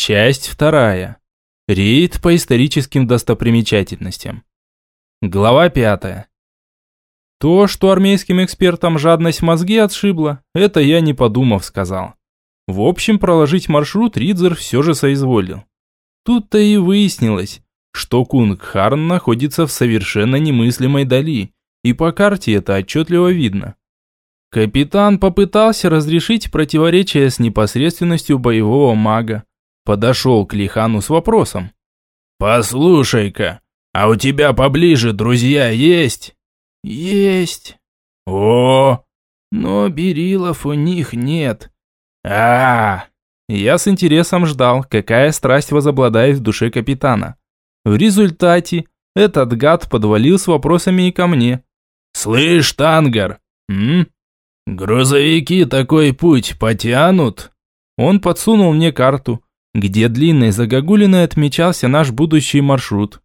Часть вторая. Рейд по историческим достопримечательностям. Глава пятая. То, что армейским экспертам жадность мозги отшибла, это я не подумав сказал. В общем, проложить маршрут Ридзер все же соизволил. Тут-то и выяснилось, что Кунгхарн находится в совершенно немыслимой дали, и по карте это отчетливо видно. Капитан попытался разрешить противоречие с непосредственностью боевого мага, подошел к Лихану с вопросом. «Послушай-ка, а у тебя поближе друзья есть?» «Есть». «О!» «Но берилов у них нет». А, Я с интересом ждал, какая страсть возобладает в душе капитана. В результате этот гад подвалил с вопросами и ко мне. «Слышь, Тангар, «М?» грузовики такой путь потянут?» Он подсунул мне карту, где длинной загогулиной отмечался наш будущий маршрут.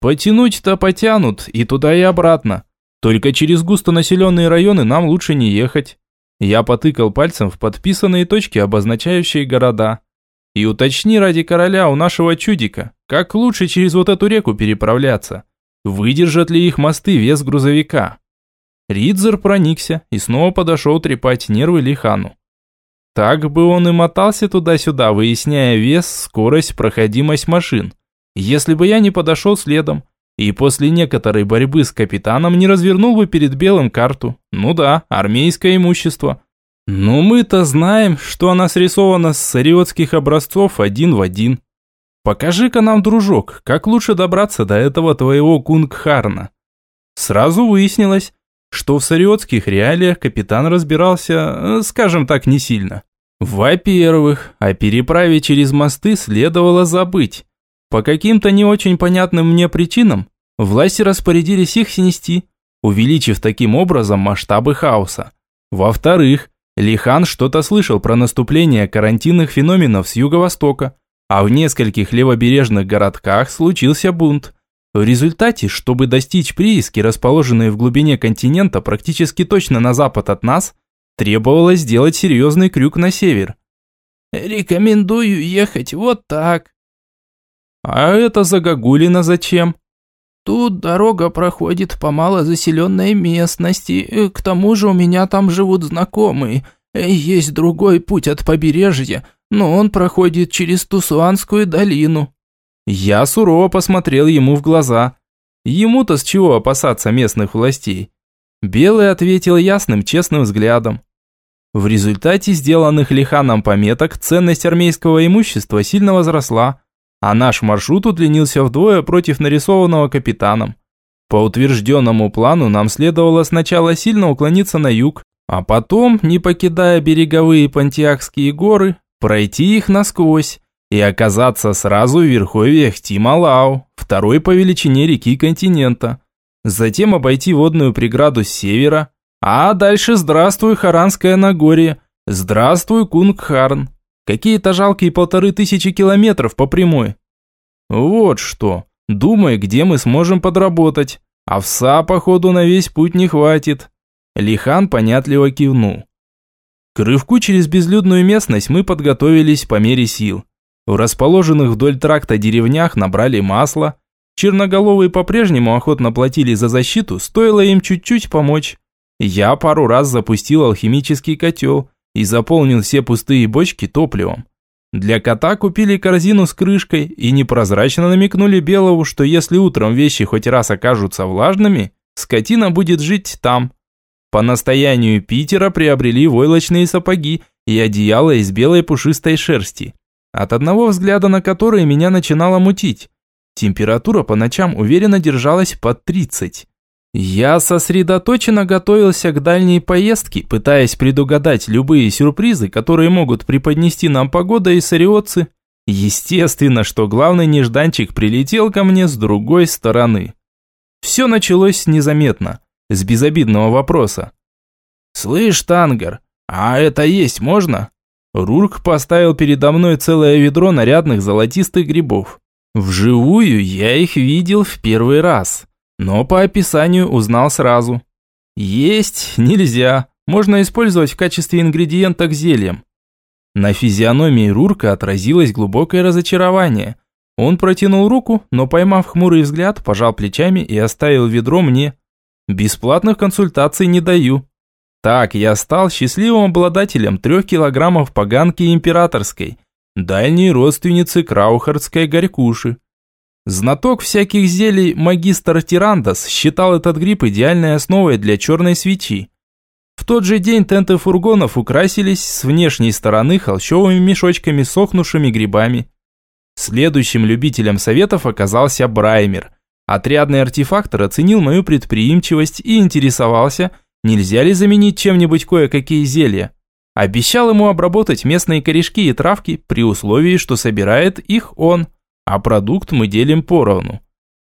Потянуть-то потянут, и туда и обратно. Только через густонаселенные районы нам лучше не ехать. Я потыкал пальцем в подписанные точки, обозначающие города. И уточни ради короля у нашего чудика, как лучше через вот эту реку переправляться. Выдержат ли их мосты вес грузовика? Ридзер проникся и снова подошел трепать нервы Лихану. Так бы он и мотался туда-сюда, выясняя вес, скорость, проходимость машин. Если бы я не подошел следом, и после некоторой борьбы с капитаном не развернул бы перед белым карту. Ну да, армейское имущество. Но мы-то знаем, что она срисована с сариотских образцов один в один. Покажи-ка нам, дружок, как лучше добраться до этого твоего Кунгхарна. Сразу выяснилось, что в сариотских реалиях капитан разбирался, э, скажем так, не сильно. Во-первых, о переправе через мосты следовало забыть. По каким-то не очень понятным мне причинам, власти распорядились их снести, увеличив таким образом масштабы хаоса. Во-вторых, Лихан что-то слышал про наступление карантинных феноменов с юго-востока, а в нескольких левобережных городках случился бунт – в результате, чтобы достичь прииски, расположенной в глубине континента практически точно на запад от нас, требовалось сделать серьезный крюк на север. «Рекомендую ехать вот так». «А это загогулина зачем?» «Тут дорога проходит по малозаселенной местности, э, к тому же у меня там живут знакомые. Э, есть другой путь от побережья, но он проходит через Тусуанскую долину». Я сурово посмотрел ему в глаза. Ему-то с чего опасаться местных властей? Белый ответил ясным, честным взглядом. В результате сделанных лиханом пометок ценность армейского имущества сильно возросла, а наш маршрут удлинился вдвое против нарисованного капитаном. По утвержденному плану нам следовало сначала сильно уклониться на юг, а потом, не покидая береговые Пантиакские горы, пройти их насквозь и оказаться сразу в верховьях Тималау, второй по величине реки континента. Затем обойти водную преграду с севера, а дальше здравствуй Харанское Нагорье, здравствуй Кунгхарн. Какие-то жалкие полторы тысячи километров по прямой. Вот что, думай, где мы сможем подработать. Овса, походу, на весь путь не хватит. Лихан понятливо кивнул. К рывку через безлюдную местность мы подготовились по мере сил. В расположенных вдоль тракта деревнях набрали масло. Черноголовые по-прежнему охотно платили за защиту, стоило им чуть-чуть помочь. Я пару раз запустил алхимический котел и заполнил все пустые бочки топливом. Для кота купили корзину с крышкой и непрозрачно намекнули Белову, что если утром вещи хоть раз окажутся влажными, скотина будет жить там. По настоянию Питера приобрели войлочные сапоги и одеяло из белой пушистой шерсти от одного взгляда на которые меня начинало мутить. Температура по ночам уверенно держалась под 30. Я сосредоточенно готовился к дальней поездке, пытаясь предугадать любые сюрпризы, которые могут преподнести нам погода и сариотцы. Естественно, что главный нежданчик прилетел ко мне с другой стороны. Все началось незаметно, с безобидного вопроса. «Слышь, Тангар, а это есть можно?» Рурк поставил передо мной целое ведро нарядных золотистых грибов. Вживую я их видел в первый раз, но по описанию узнал сразу. Есть нельзя, можно использовать в качестве ингредиента к зельям. На физиономии Рурка отразилось глубокое разочарование. Он протянул руку, но поймав хмурый взгляд, пожал плечами и оставил ведро мне. Бесплатных консультаций не даю. Так я стал счастливым обладателем трех килограммов поганки императорской, дальней родственницы краухардской горькуши. Знаток всяких зелий магистр Тирандас считал этот гриб идеальной основой для черной свечи. В тот же день тенты фургонов украсились с внешней стороны холщовыми мешочками с сохнувшими грибами. Следующим любителем советов оказался Браймер. Отрядный артефактор оценил мою предприимчивость и интересовался, нельзя ли заменить чем-нибудь кое-какие зелья. Обещал ему обработать местные корешки и травки при условии, что собирает их он – а продукт мы делим поровну.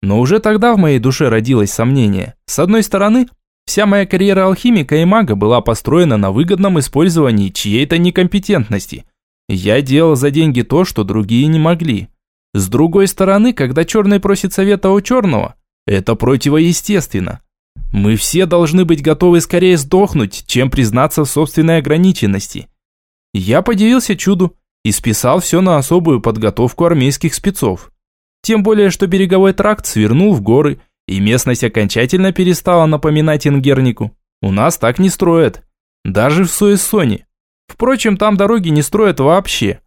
Но уже тогда в моей душе родилось сомнение. С одной стороны, вся моя карьера алхимика и мага была построена на выгодном использовании чьей-то некомпетентности. Я делал за деньги то, что другие не могли. С другой стороны, когда черный просит совета у черного, это противоестественно. Мы все должны быть готовы скорее сдохнуть, чем признаться в собственной ограниченности. Я подивился чуду и списал все на особую подготовку армейских спецов. Тем более, что береговой тракт свернул в горы, и местность окончательно перестала напоминать Ингернику. У нас так не строят. Даже в Суэссоне. Впрочем, там дороги не строят вообще.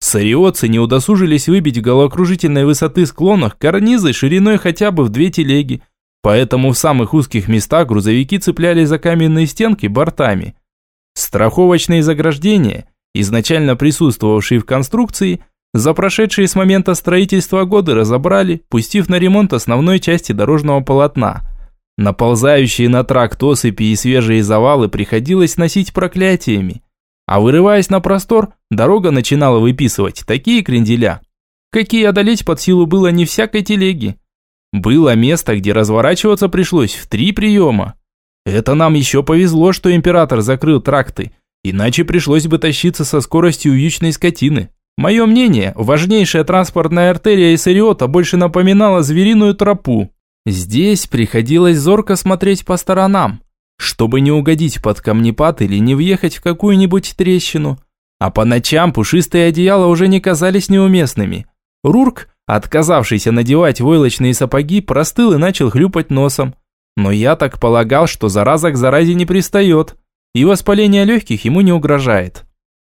Сариотцы не удосужились выбить головокружительной высоты склонах карнизы шириной хотя бы в две телеги, поэтому в самых узких местах грузовики цеплялись за каменные стенки бортами. Страховочные заграждения – изначально присутствовавшие в конструкции, за прошедшие с момента строительства годы разобрали, пустив на ремонт основной части дорожного полотна. Наползающие на тракт осыпи и свежие завалы приходилось носить проклятиями. А вырываясь на простор, дорога начинала выписывать такие кренделя, какие одолеть под силу было не всякой телеги. Было место, где разворачиваться пришлось в три приема. Это нам еще повезло, что император закрыл тракты – Иначе пришлось бы тащиться со скоростью вьючной скотины. Мое мнение, важнейшая транспортная артерия Иссариота больше напоминала звериную тропу. Здесь приходилось зорко смотреть по сторонам, чтобы не угодить под камнепад или не въехать в какую-нибудь трещину. А по ночам пушистые одеяла уже не казались неуместными. Рурк, отказавшийся надевать войлочные сапоги, простыл и начал хлюпать носом. Но я так полагал, что зараза к заразе не пристает и воспаление легких ему не угрожает.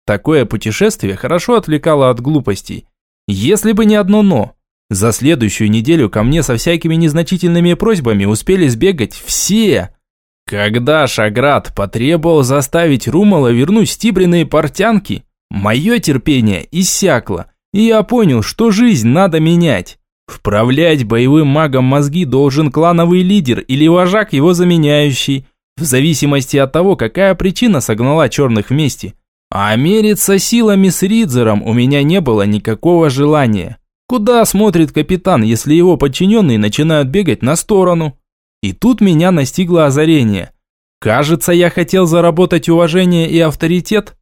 Такое путешествие хорошо отвлекало от глупостей. Если бы не одно «но». За следующую неделю ко мне со всякими незначительными просьбами успели сбегать все. Когда Шаград потребовал заставить Румала вернуть стибренные портянки, мое терпение иссякло, и я понял, что жизнь надо менять. Вправлять боевым магом мозги должен клановый лидер или вожак его заменяющий – в зависимости от того, какая причина согнала черных вместе. А мериться силами с Ридзером у меня не было никакого желания. Куда смотрит капитан, если его подчиненные начинают бегать на сторону? И тут меня настигло озарение. Кажется, я хотел заработать уважение и авторитет.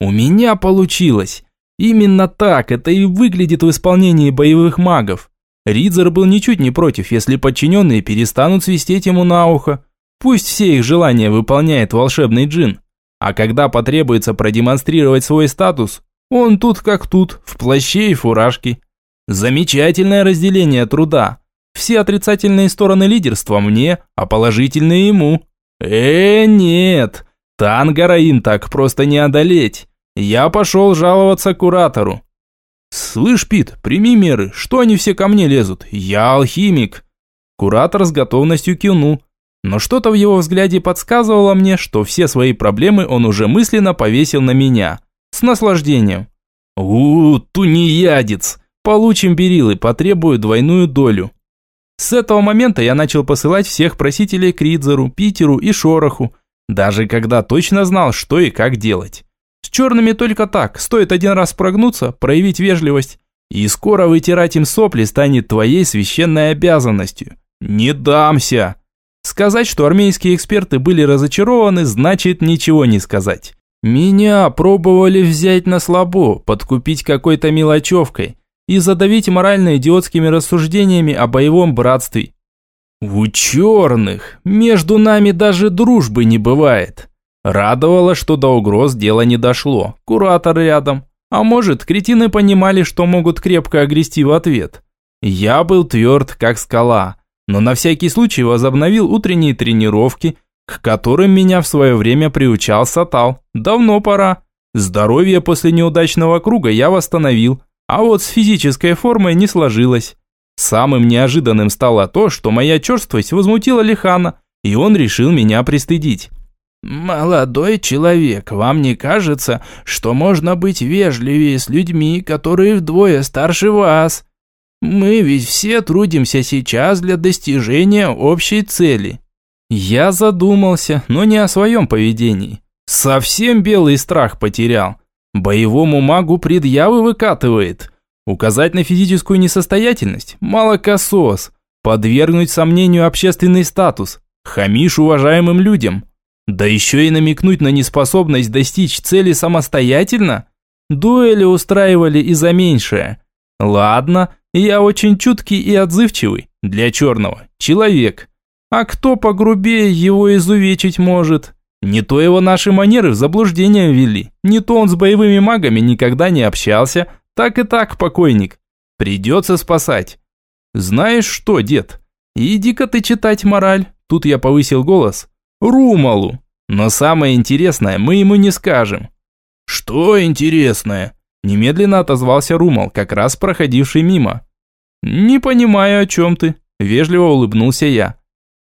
У меня получилось. Именно так это и выглядит в исполнении боевых магов. Ридзер был ничуть не против, если подчиненные перестанут свистеть ему на ухо. Пусть все их желания выполняет волшебный джин. А когда потребуется продемонстрировать свой статус, он тут как тут, в плаще и фуражке. Замечательное разделение труда. Все отрицательные стороны лидерства мне, а положительные ему. Э, нет, Тангара им так просто не одолеть. Я пошел жаловаться куратору. «Слышь, Пит, прими меры, что они все ко мне лезут? Я алхимик!» Куратор с готовностью кивнул, но что-то в его взгляде подсказывало мне, что все свои проблемы он уже мысленно повесил на меня. С наслаждением. у тунеядец! Получим берилы, потребую двойную долю. С этого момента я начал посылать всех просителей к Ридзеру, Питеру и Шороху, даже когда точно знал, что и как делать. С черными только так, стоит один раз прогнуться, проявить вежливость, и скоро вытирать им сопли станет твоей священной обязанностью. Не дамся! Сказать, что армейские эксперты были разочарованы, значит ничего не сказать. Меня пробовали взять на слабо, подкупить какой-то мелочевкой и задавить морально-идиотскими рассуждениями о боевом братстве. У черных между нами даже дружбы не бывает. Радовало, что до угроз дело не дошло. Куратор рядом. А может, кретины понимали, что могут крепко огрести в ответ. Я был тверд, как скала, но на всякий случай возобновил утренние тренировки, к которым меня в свое время приучал Сатал. Давно пора. Здоровье после неудачного круга я восстановил, а вот с физической формой не сложилось. Самым неожиданным стало то, что моя черствость возмутила Лихана, и он решил меня пристыдить. «Молодой человек, вам не кажется, что можно быть вежливее с людьми, которые вдвое старше вас? Мы ведь все трудимся сейчас для достижения общей цели». Я задумался, но не о своем поведении. Совсем белый страх потерял. Боевому магу предъявы выкатывает. Указать на физическую несостоятельность – молокосос. Подвергнуть сомнению общественный статус. Хамишь уважаемым людям. Да еще и намекнуть на неспособность достичь цели самостоятельно? Дуэли устраивали и за меньшее. Ладно, я очень чуткий и отзывчивый, для черного, человек. А кто погрубее его изувечить может? Не то его наши манеры в заблуждение ввели, не то он с боевыми магами никогда не общался, так и так покойник. Придется спасать. Знаешь что, дед, иди-ка ты читать мораль. Тут я повысил голос. Румалу. Но самое интересное мы ему не скажем. Что интересное? Немедленно отозвался Румал, как раз проходивший мимо. «Не понимаю, о чем ты», – вежливо улыбнулся я.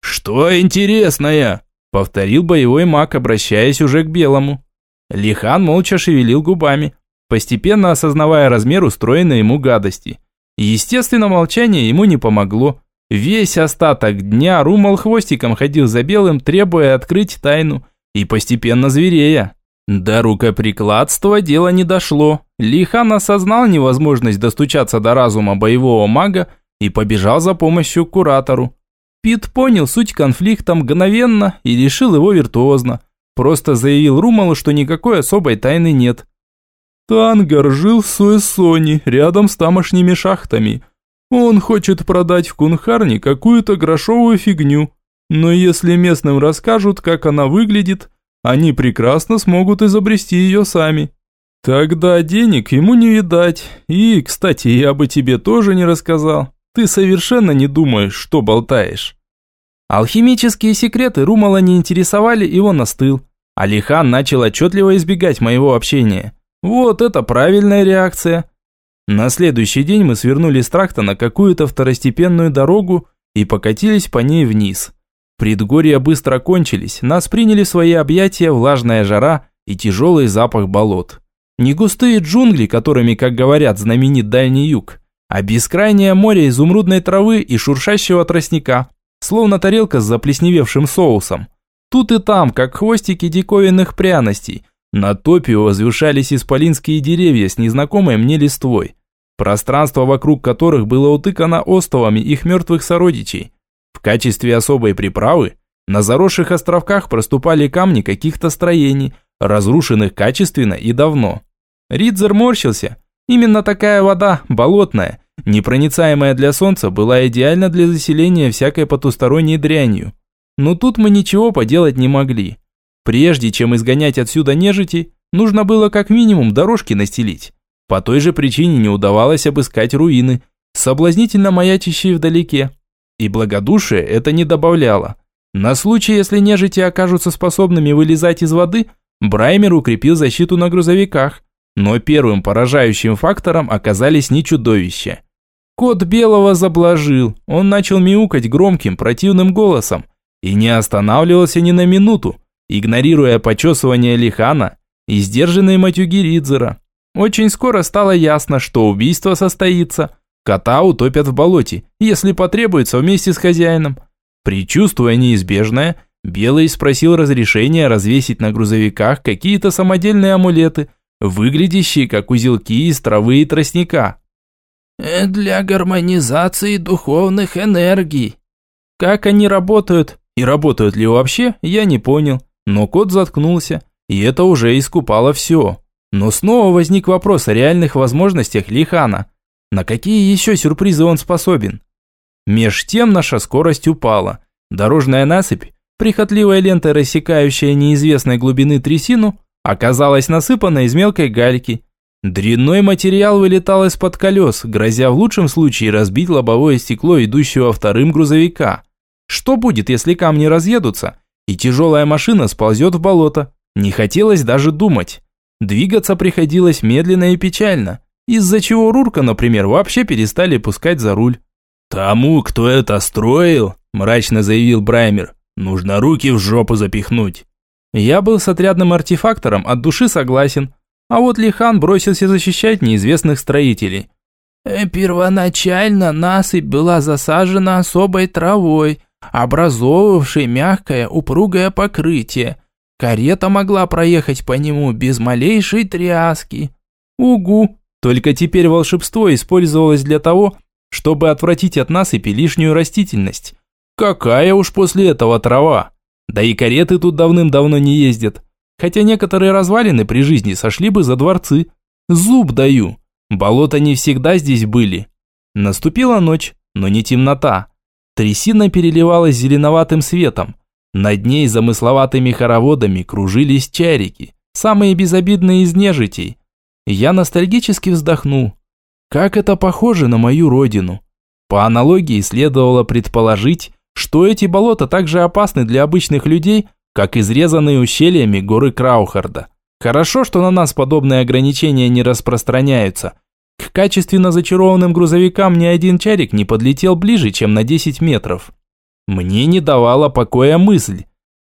«Что интересное?» – повторил боевой маг, обращаясь уже к белому. Лихан молча шевелил губами, постепенно осознавая размер устроенной ему гадости. Естественно, молчание ему не помогло. Весь остаток дня Румал хвостиком ходил за белым, требуя открыть тайну, и постепенно зверея. До рукоприкладства дело не дошло. Лихан осознал невозможность достучаться до разума боевого мага и побежал за помощью к куратору. Пит понял суть конфликта мгновенно и решил его виртуозно. Просто заявил Румалу, что никакой особой тайны нет. Тангар жил в Суэссоне, рядом с тамошними шахтами. Он хочет продать в Кунхарне какую-то грошовую фигню. Но если местным расскажут, как она выглядит, они прекрасно смогут изобрести ее сами. Тогда денег ему не видать. И, кстати, я бы тебе тоже не рассказал. Ты совершенно не думаешь, что болтаешь. Алхимические секреты Румала не интересовали, и он остыл. Алихан начал отчетливо избегать моего общения. Вот это правильная реакция. На следующий день мы свернули с тракта на какую-то второстепенную дорогу и покатились по ней вниз. Предгорья быстро кончились, нас приняли в свои объятия влажная жара и тяжелый запах болот. Не густые джунгли, которыми, как говорят, знаменит Дальний Юг, а бескрайнее море изумрудной травы и шуршащего тростника, словно тарелка с заплесневевшим соусом. Тут и там, как хвостики диковинных пряностей, на топе возвышались исполинские деревья с незнакомой мне листвой, пространство вокруг которых было утыкано остовами их мертвых сородичей. В качестве особой приправы на заросших островках проступали камни каких-то строений, разрушенных качественно и давно. Ридзер морщился. Именно такая вода, болотная, непроницаемая для солнца, была идеальна для заселения всякой потусторонней дрянью. Но тут мы ничего поделать не могли. Прежде чем изгонять отсюда нежити, нужно было как минимум дорожки настелить. По той же причине не удавалось обыскать руины, соблазнительно маячащие вдалеке. И благодушие это не добавляло. На случай, если нежити окажутся способными вылезать из воды, Браймер укрепил защиту на грузовиках. Но первым поражающим фактором оказались не чудовища. Кот Белого заблажил, он начал мяукать громким противным голосом и не останавливался ни на минуту, игнорируя почесывание лихана и сдержанные матюги Ридзера. Очень скоро стало ясно, что убийство состоится. Кота утопят в болоте, если потребуется вместе с хозяином. Причувствуя неизбежное, Белый спросил разрешения развесить на грузовиках какие-то самодельные амулеты, выглядящие как узелки из травы и тростника. «Э, «Для гармонизации духовных энергий». Как они работают и работают ли вообще, я не понял, но кот заткнулся, и это уже искупало все. Но снова возник вопрос о реальных возможностях Лихана. На какие еще сюрпризы он способен? Меж тем наша скорость упала. Дорожная насыпь прихотливой лентой рассекающая неизвестной глубины трясину, оказалась насыпана из мелкой гальки. Дрянной материал вылетал из-под колес, грозя в лучшем случае разбить лобовое стекло идущего вторым грузовика. Что будет, если камни разъедутся, и тяжелая машина сползет в болото? Не хотелось даже думать. Двигаться приходилось медленно и печально, из-за чего Рурка, например, вообще перестали пускать за руль. «Тому, кто это строил», – мрачно заявил Браймер, – «нужно руки в жопу запихнуть». Я был с отрядным артефактором от души согласен, а вот Лихан бросился защищать неизвестных строителей. «Э, «Первоначально насыпь была засажена особой травой, образовывавшей мягкое упругое покрытие. Карета могла проехать по нему без малейшей тряски». «Угу!» Только теперь волшебство использовалось для того, чтобы отвратить от насыпи лишнюю растительность. Какая уж после этого трава! Да и кареты тут давным-давно не ездят. Хотя некоторые развалины при жизни сошли бы за дворцы. Зуб даю. Болота не всегда здесь были. Наступила ночь, но не темнота. Трясина переливалась зеленоватым светом. Над ней замысловатыми хороводами кружились чарики, самые безобидные из нежитей. Я ностальгически вздохнул. Как это похоже на мою родину. По аналогии следовало предположить, что эти болота также опасны для обычных людей, как изрезанные ущельями горы Краухарда. Хорошо, что на нас подобные ограничения не распространяются. К качественно зачарованным грузовикам ни один чарик не подлетел ближе, чем на 10 метров. Мне не давала покоя мысль.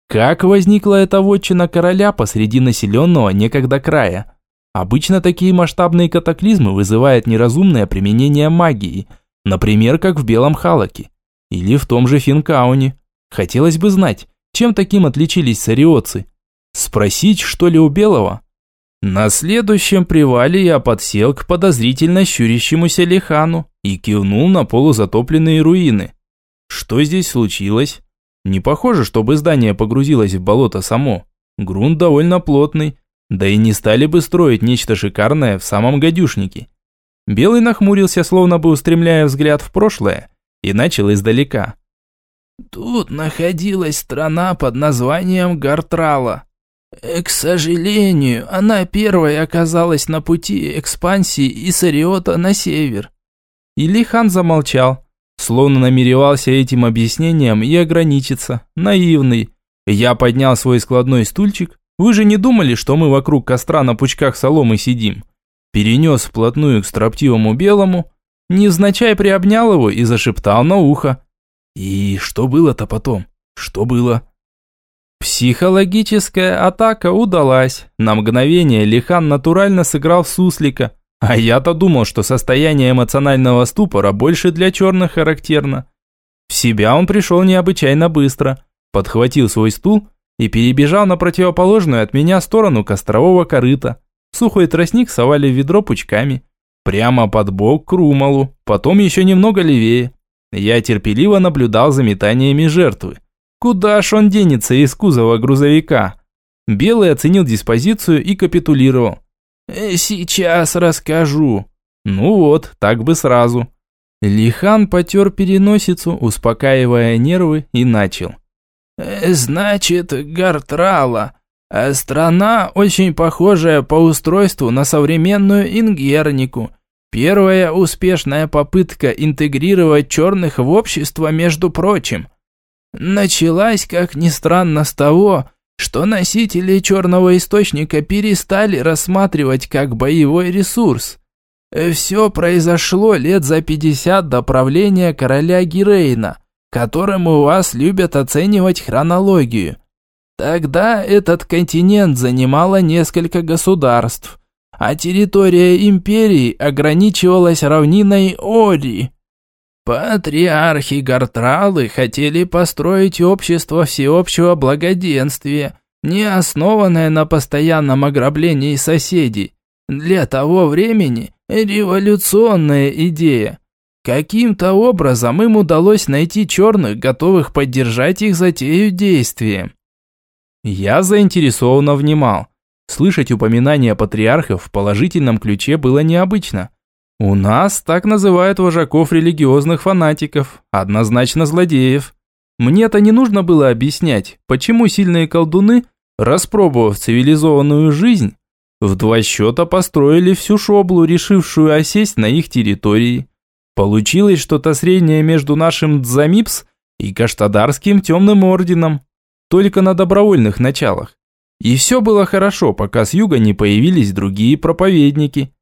Как возникла эта вотчина короля посреди населенного некогда края? Обычно такие масштабные катаклизмы вызывают неразумное применение магии, например, как в Белом Халаке. Или в том же Финкауне. Хотелось бы знать, чем таким отличились сариотцы. Спросить, что ли, у Белого? На следующем привале я подсел к подозрительно щурящемуся Лихану и кивнул на полузатопленные руины. Что здесь случилось? Не похоже, чтобы здание погрузилось в болото само. Грунт довольно плотный, да и не стали бы строить нечто шикарное в самом гадюшнике. Белый нахмурился, словно бы устремляя взгляд в прошлое, и начал издалека. Тут находилась страна под названием Гартрала. Э, к сожалению, она первой оказалась на пути экспансии Исариота на север. Илихан замолчал, словно намеревался этим объяснением и ограничиться, наивный. Я поднял свой складной стульчик. Вы же не думали, что мы вокруг костра на пучках соломы сидим? Перенес вплотную к строптивому белому, невзначай приобнял его и зашептал на ухо. И что было-то потом? Что было? Психологическая атака удалась. На мгновение Лихан натурально сыграл суслика. А я-то думал, что состояние эмоционального ступора больше для черных характерно. В себя он пришел необычайно быстро. Подхватил свой стул и перебежал на противоположную от меня сторону кострового корыта. Сухой тростник совали в ведро пучками. Прямо под бок к Румалу, потом еще немного левее. Я терпеливо наблюдал за метаниями жертвы. Куда ж он денется из кузова грузовика? Белый оценил диспозицию и капитулировал. «Э, «Сейчас расскажу». Ну вот, так бы сразу. Лихан потер переносицу, успокаивая нервы, и начал. «Э, «Значит, Гартрала. А страна, очень похожая по устройству на современную Ингернику. Первая успешная попытка интегрировать черных в общество, между прочим, началась, как ни странно, с того, что носители черного источника перестали рассматривать как боевой ресурс. Все произошло лет за 50 до правления короля Гирейна, которым у вас любят оценивать хронологию. Тогда этот континент занимало несколько государств – а территория империи ограничивалась равниной Ори. Патриархи Гартралы хотели построить общество всеобщего благоденствия, не основанное на постоянном ограблении соседей. Для того времени революционная идея. Каким-то образом им удалось найти черных, готовых поддержать их затею действия. Я заинтересованно внимал. Слышать упоминания патриархов в положительном ключе было необычно. У нас так называют вожаков религиозных фанатиков, однозначно злодеев. Мне-то не нужно было объяснять, почему сильные колдуны, распробовав цивилизованную жизнь, в два счета построили всю шоблу, решившую осесть на их территории. Получилось что-то среднее между нашим Дзамипс и Каштадарским темным орденом, только на добровольных началах. И все было хорошо, пока с юга не появились другие проповедники.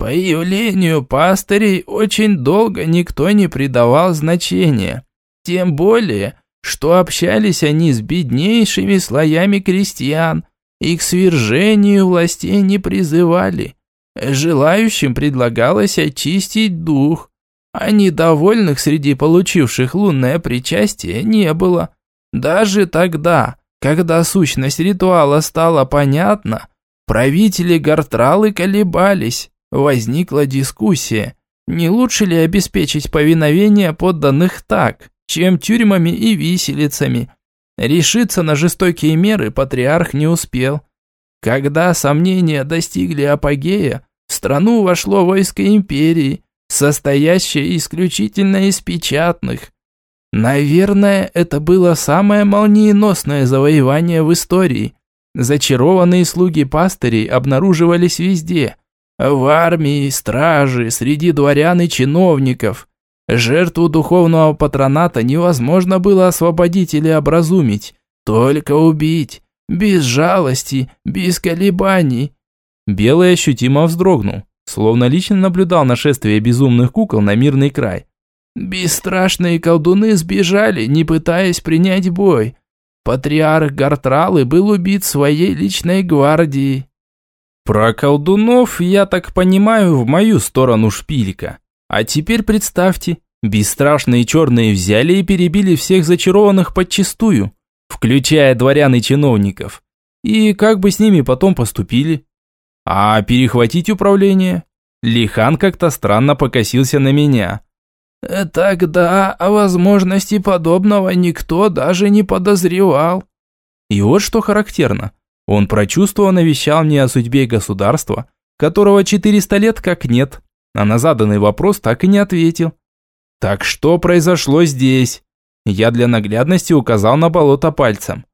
Появлению пастырей очень долго никто не придавал значения. Тем более, что общались они с беднейшими слоями крестьян и к свержению властей не призывали. Желающим предлагалось очистить дух, а недовольных среди получивших лунное причастие не было. Даже тогда, когда сущность ритуала стала понятна, правители Гартралы колебались. Возникла дискуссия, не лучше ли обеспечить повиновение подданных так, чем тюрьмами и виселицами. Решиться на жестокие меры патриарх не успел. Когда сомнения достигли апогея, в страну вошло войско империи, состоящее исключительно из печатных. Наверное, это было самое молниеносное завоевание в истории. Зачарованные слуги пастырей обнаруживались везде – в армии, страже, среди дворян и чиновников. Жертву духовного патроната невозможно было освободить или образумить, только убить, без жалости, без колебаний. Белый ощутимо вздрогнул, словно лично наблюдал нашествие безумных кукол на мирный край. Бесстрашные колдуны сбежали, не пытаясь принять бой. Патриарх Гартралы был убит своей личной гвардией. Про колдунов, я так понимаю, в мою сторону шпилька. А теперь представьте, бесстрашные черные взяли и перебили всех зачарованных подчистую, включая дворян и чиновников. И как бы с ними потом поступили? А перехватить управление? Лихан как-то странно покосился на меня. Тогда о возможности подобного никто даже не подозревал. И вот что характерно. Он прочувствованно вещал мне о судьбе государства, которого 400 лет как нет, а на заданный вопрос так и не ответил. Так что произошло здесь? Я для наглядности указал на болото пальцем.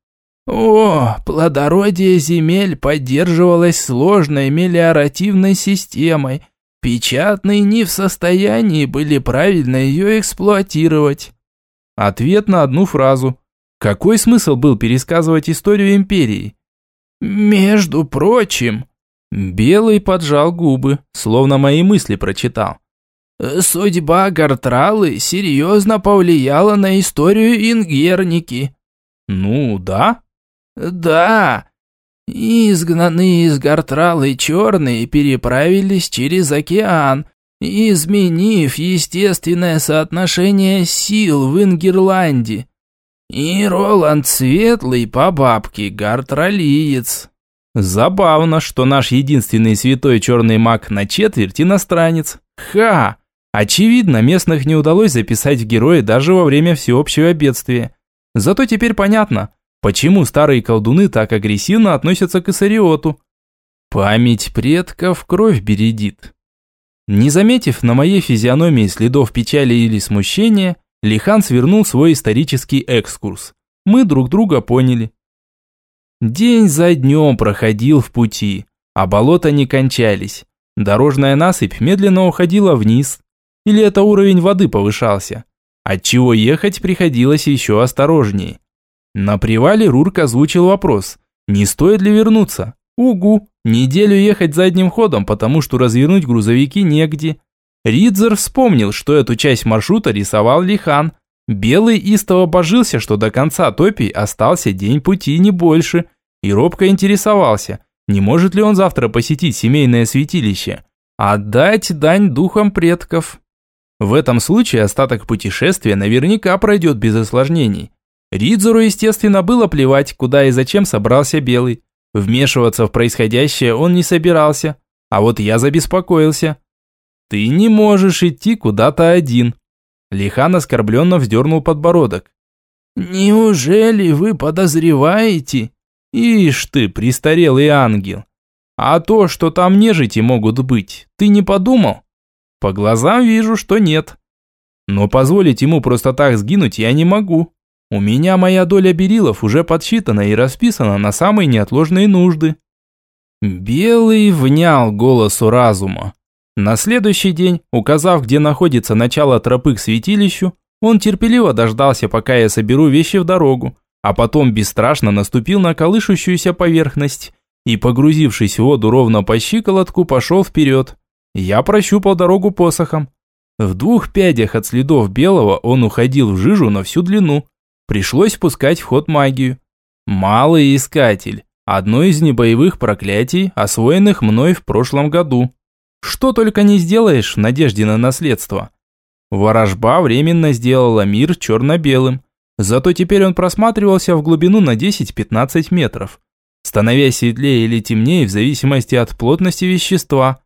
О, плодородие земель поддерживалось сложной мелиоративной системой. Печатные не в состоянии были правильно ее эксплуатировать. Ответ на одну фразу. Какой смысл был пересказывать историю империи? «Между прочим...» Белый поджал губы, словно мои мысли прочитал. «Судьба Гартралы серьезно повлияла на историю Ингерники». «Ну, да?» «Да. Изгнанные из Гартралы черные переправились через океан, изменив естественное соотношение сил в Ингерланде. И Роланд Светлый по бабке гартралиец. Забавно, что наш единственный святой черный маг на четверть иностранец. Ха! Очевидно, местных не удалось записать в герои даже во время всеобщего бедствия. Зато теперь понятно, почему старые колдуны так агрессивно относятся к Исариоту. Память предков кровь бередит. Не заметив на моей физиономии следов печали или смущения, Лихан свернул свой исторический экскурс. Мы друг друга поняли. День за днем проходил в пути, а болота не кончались. Дорожная насыпь медленно уходила вниз. Или это уровень воды повышался? Отчего ехать приходилось еще осторожнее. На привале Рурк озвучил вопрос, не стоит ли вернуться. Угу, неделю ехать задним ходом, потому что развернуть грузовики негде. Ридзер вспомнил, что эту часть маршрута рисовал Лихан. Белый истово божился, что до конца топий остался день пути, не больше, и робко интересовался, не может ли он завтра посетить семейное святилище. Отдать дань духам предков. В этом случае остаток путешествия наверняка пройдет без осложнений. Ридзеру, естественно, было плевать, куда и зачем собрался Белый. Вмешиваться в происходящее он не собирался, а вот я забеспокоился. Ты не можешь идти куда-то один. Лихан оскорбленно вздернул подбородок. Неужели вы подозреваете? Ишь ты, престарелый ангел. А то, что там нежити могут быть, ты не подумал? По глазам вижу, что нет. Но позволить ему просто так сгинуть я не могу. У меня моя доля берилов уже подсчитана и расписана на самые неотложные нужды. Белый внял голосу разума. На следующий день, указав, где находится начало тропы к святилищу, он терпеливо дождался, пока я соберу вещи в дорогу, а потом бесстрашно наступил на колышущуюся поверхность и, погрузившись в воду ровно по щиколотку, пошел вперед. Я прощупал дорогу посохом. В двух пядях от следов белого он уходил в жижу на всю длину. Пришлось пускать в ход магию. Малый искатель. Одно из небоевых проклятий, освоенных мной в прошлом году. Что только не сделаешь в надежде на наследство. Ворожба временно сделала мир черно-белым. Зато теперь он просматривался в глубину на 10-15 метров, становясь светлее или темнее в зависимости от плотности вещества.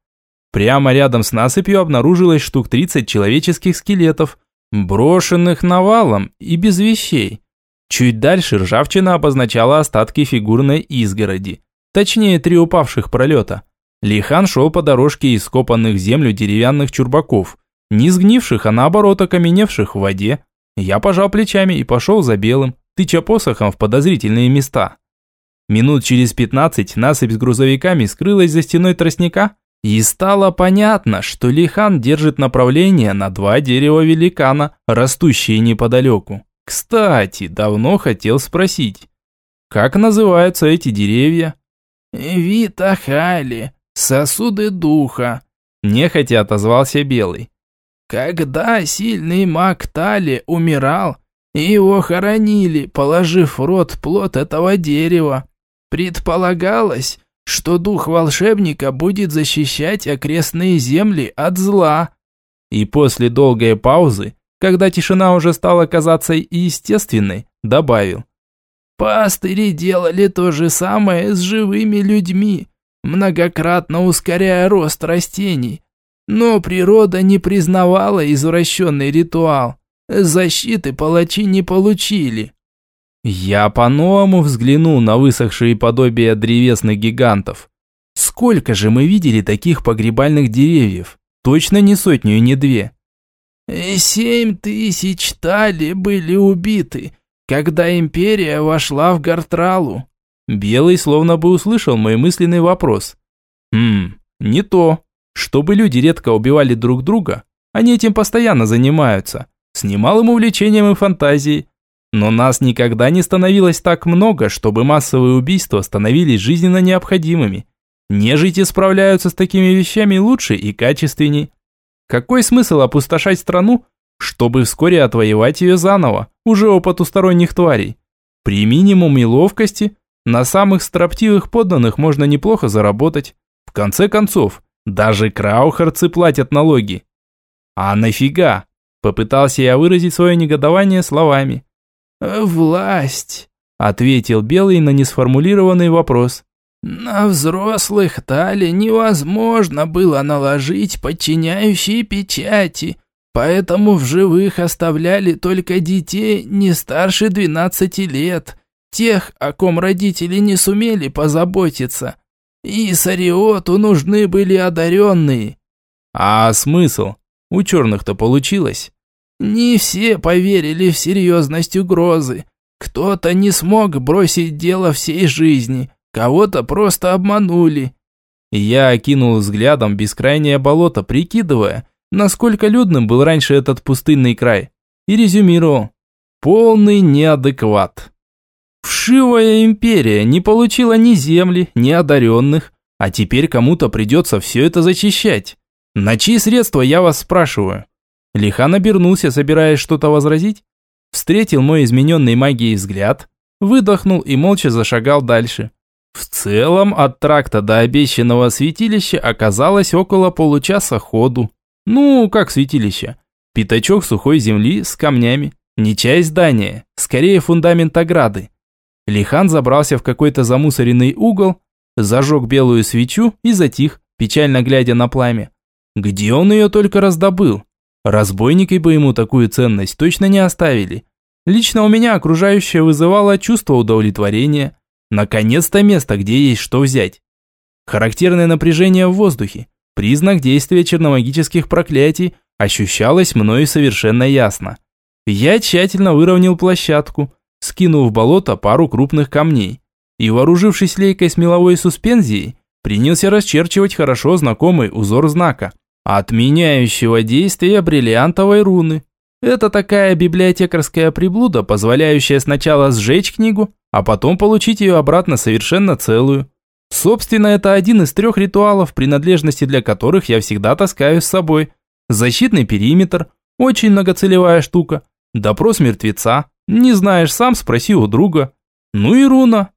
Прямо рядом с насыпью обнаружилось штук 30 человеческих скелетов, брошенных навалом и без вещей. Чуть дальше ржавчина обозначала остатки фигурной изгороди, точнее три упавших пролета. Лихан шел по дорожке из скопанных землю деревянных чурбаков, не сгнивших, а наоборот окаменевших в воде. Я пожал плечами и пошел за белым, тыча посохом в подозрительные места. Минут через пятнадцать насыпь с грузовиками скрылась за стеной тростника, и стало понятно, что Лихан держит направление на два дерева великана, растущие неподалеку. Кстати, давно хотел спросить, как называются эти деревья? «Витахали, сосуды духа», – нехотя отозвался Белый. «Когда сильный маг Тали умирал, его хоронили, положив в рот плод этого дерева. Предполагалось, что дух волшебника будет защищать окрестные земли от зла. И после долгой паузы, когда тишина уже стала казаться естественной, добавил. Пастыри делали то же самое с живыми людьми, многократно ускоряя рост растений. Но природа не признавала извращенный ритуал. Защиты палачи не получили. Я по-новому взглянул на высохшие подобия древесных гигантов. Сколько же мы видели таких погребальных деревьев? Точно не сотню и не две. Семь тысяч тали были убиты, когда империя вошла в Гартралу. Белый словно бы услышал мой мысленный вопрос. Хм, не то. Чтобы люди редко убивали друг друга, они этим постоянно занимаются, с немалым увлечением и фантазией. Но нас никогда не становилось так много, чтобы массовые убийства становились жизненно необходимыми. Нежити справляются с такими вещами лучше и качественней. Какой смысл опустошать страну, чтобы вскоре отвоевать ее заново, уже у потусторонних тварей? При минимуме ловкости на самых строптивых подданных можно неплохо заработать. В конце концов, даже краухарцы платят налоги. А нафига? Попытался я выразить свое негодование словами. «Власть», – ответил Белый на несформулированный вопрос. «На взрослых Тали невозможно было наложить подчиняющие печати, поэтому в живых оставляли только детей не старше двенадцати лет, тех, о ком родители не сумели позаботиться. И Сариоту нужны были одаренные». «А смысл? У черных-то получилось». Не все поверили в серьезность угрозы. Кто-то не смог бросить дело всей жизни, кого-то просто обманули. Я окинул взглядом бескрайнее болото, прикидывая, насколько людным был раньше этот пустынный край, и резюмировал. Полный неадекват. Вшивая империя не получила ни земли, ни одаренных, а теперь кому-то придется все это зачищать. На чьи средства, я вас спрашиваю? Лихан обернулся, собираясь что-то возразить, встретил мой измененный магией взгляд, выдохнул и молча зашагал дальше. В целом, от тракта до обещанного святилища оказалось около получаса ходу. Ну, как святилище. Пятачок сухой земли с камнями. Не часть здания, скорее фундамент ограды. Лихан забрался в какой-то замусоренный угол, зажег белую свечу и затих, печально глядя на пламя. Где он ее только раздобыл? Разбойники бы ему такую ценность точно не оставили. Лично у меня окружающее вызывало чувство удовлетворения. Наконец-то место, где есть что взять. Характерное напряжение в воздухе, признак действия черномагических проклятий, ощущалось мною совершенно ясно. Я тщательно выровнял площадку, скинув в болото пару крупных камней и, вооружившись лейкой с меловой суспензией, принялся расчерчивать хорошо знакомый узор знака, отменяющего действие бриллиантовой руны. Это такая библиотекарская приблуда, позволяющая сначала сжечь книгу, а потом получить ее обратно совершенно целую. Собственно, это один из трех ритуалов, принадлежности для которых я всегда таскаю с собой. Защитный периметр, очень многоцелевая штука, допрос мертвеца, не знаешь сам, спроси у друга. Ну и руна.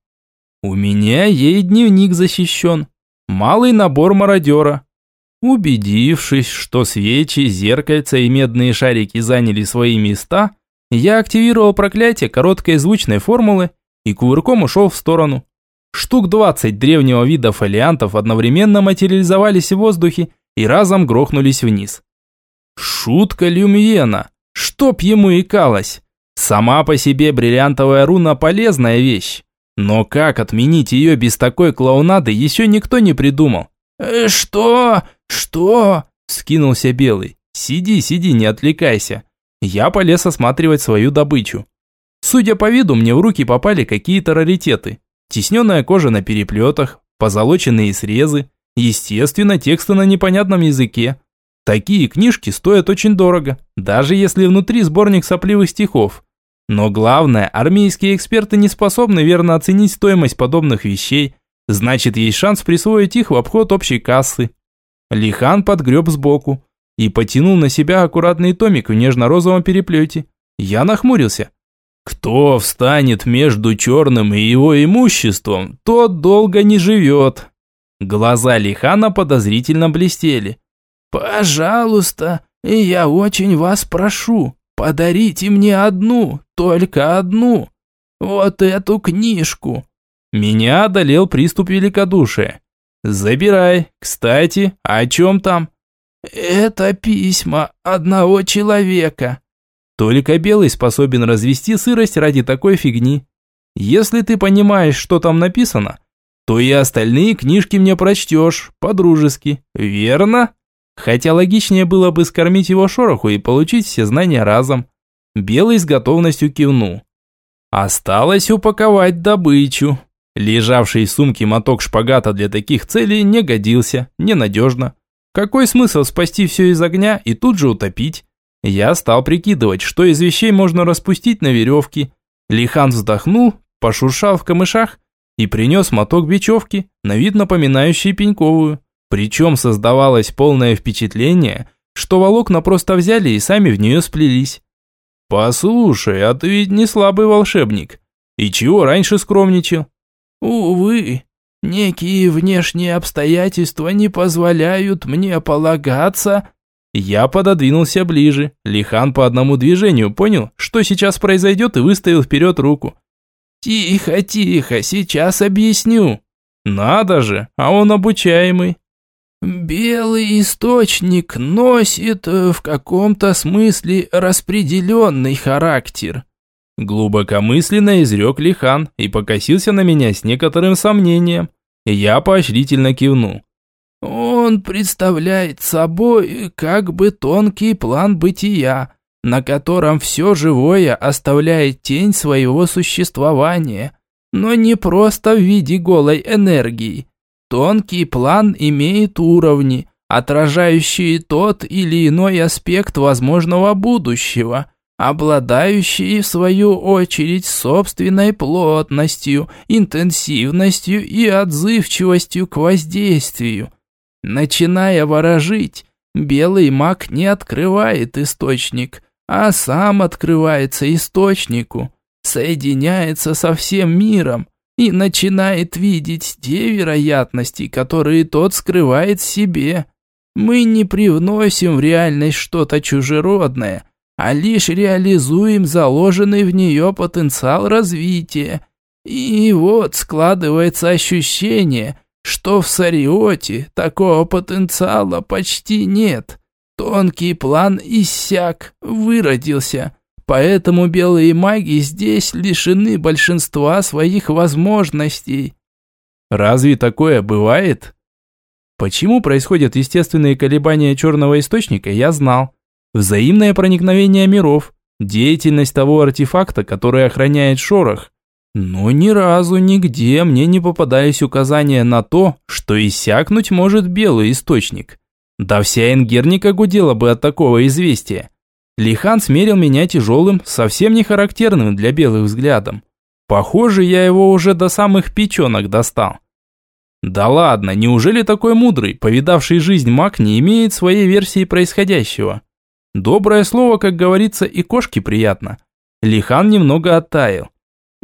У меня ей дневник защищен. Малый набор мародера. Убедившись, что свечи, зеркальца и медные шарики заняли свои места, я активировал проклятие короткой звучной формулы и кувырком ушел в сторону. Штук 20 древнего вида фолиантов одновременно материализовались в воздухе и разом грохнулись вниз. Шутка Люмьена, чтоб ему икалось. Сама по себе бриллиантовая руна полезная вещь. Но как отменить ее без такой клоунады, еще никто не придумал. «Э, «Что? Что?» – скинулся Белый. «Сиди, сиди, не отвлекайся». Я полез осматривать свою добычу. Судя по виду, мне в руки попали какие-то раритеты. Тесненная кожа на переплетах, позолоченные срезы, естественно, тексты на непонятном языке. Такие книжки стоят очень дорого, даже если внутри сборник сопливых стихов. Но главное, армейские эксперты не способны верно оценить стоимость подобных вещей, значит есть шанс присвоить их в обход общей кассы. Лихан подгреб сбоку и потянул на себя аккуратный томик в нежно-розовом переплете. Я нахмурился. Кто встанет между черным и его имуществом, тот долго не живет. Глаза Лихана подозрительно блестели. «Пожалуйста, я очень вас прошу, подарите мне одну, только одну, вот эту книжку». Меня одолел приступ великодушия. «Забирай. Кстати, о чем там?» «Это письма одного человека». Только Белый способен развести сырость ради такой фигни. Если ты понимаешь, что там написано, то и остальные книжки мне прочтешь, по-дружески, верно? Хотя логичнее было бы скормить его шороху и получить все знания разом. Белый с готовностью кивнул. Осталось упаковать добычу. Лежавший в сумке моток шпагата для таких целей не годился, ненадежно. Какой смысл спасти все из огня и тут же утопить? Я стал прикидывать, что из вещей можно распустить на веревке. Лихан вздохнул, пошуршал в камышах и принес моток бечевки, на вид напоминающий пеньковую. Причем создавалось полное впечатление, что волокна просто взяли и сами в нее сплелись. «Послушай, а ты ведь не слабый волшебник. И чего раньше скромничал?» «Увы, некие внешние обстоятельства не позволяют мне полагаться...» Я пододвинулся ближе. Лихан по одному движению понял, что сейчас произойдет, и выставил вперед руку. «Тихо, тихо, сейчас объясню». «Надо же, а он обучаемый». Белый источник носит э, в каком-то смысле распределенный характер. Глубокомысленно изрек Лихан и покосился на меня с некоторым сомнением. Я поощрительно кивнул. Он представляет собой как бы тонкий план бытия, на котором все живое оставляет тень своего существования, но не просто в виде голой энергии, Тонкий план имеет уровни, отражающие тот или иной аспект возможного будущего, обладающие в свою очередь собственной плотностью, интенсивностью и отзывчивостью к воздействию. Начиная ворожить, белый маг не открывает источник, а сам открывается источнику, соединяется со всем миром, и начинает видеть те вероятности, которые тот скрывает себе. Мы не привносим в реальность что-то чужеродное, а лишь реализуем заложенный в нее потенциал развития. И вот складывается ощущение, что в Сариоте такого потенциала почти нет. Тонкий план иссяк, выродился, Поэтому белые маги здесь лишены большинства своих возможностей. Разве такое бывает? Почему происходят естественные колебания черного источника, я знал. Взаимное проникновение миров, деятельность того артефакта, который охраняет шорох. Но ни разу нигде мне не попадались указания на то, что иссякнуть может белый источник. Да вся Энгерника гудела бы от такого известия. Лихан смерил меня тяжелым, совсем не характерным для белых взглядом. Похоже, я его уже до самых печенок достал. Да ладно, неужели такой мудрый, повидавший жизнь маг не имеет своей версии происходящего? Доброе слово, как говорится, и кошке приятно. Лихан немного оттаял.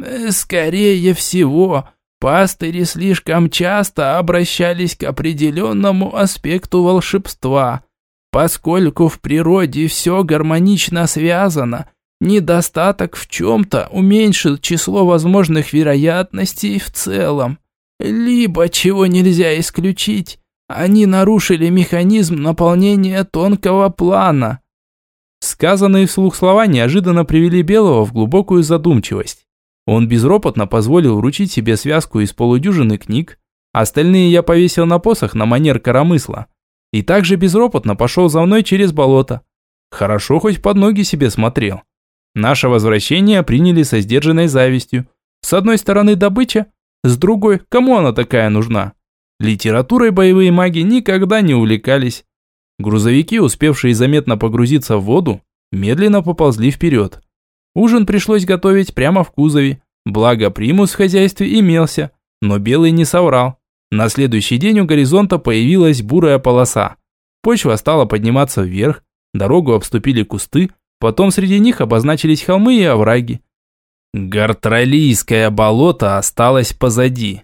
«Э, «Скорее всего, пастыри слишком часто обращались к определенному аспекту волшебства. Поскольку в природе все гармонично связано, недостаток в чем-то уменьшил число возможных вероятностей в целом. Либо, чего нельзя исключить, они нарушили механизм наполнения тонкого плана». Сказанные вслух слова неожиданно привели Белого в глубокую задумчивость. Он безропотно позволил вручить себе связку из полудюжины книг, остальные я повесил на посох на манер коромысла. И также безропотно пошел за мной через болото. Хорошо хоть под ноги себе смотрел. Наше возвращение приняли со сдержанной завистью. С одной стороны добыча, с другой, кому она такая нужна? Литературой боевые маги никогда не увлекались. Грузовики, успевшие заметно погрузиться в воду, медленно поползли вперед. Ужин пришлось готовить прямо в кузове, благо примус в хозяйстве имелся, но Белый не соврал. На следующий день у горизонта появилась бурая полоса. Почва стала подниматься вверх, дорогу обступили кусты, потом среди них обозначились холмы и овраги. Гартралийское болото осталось позади.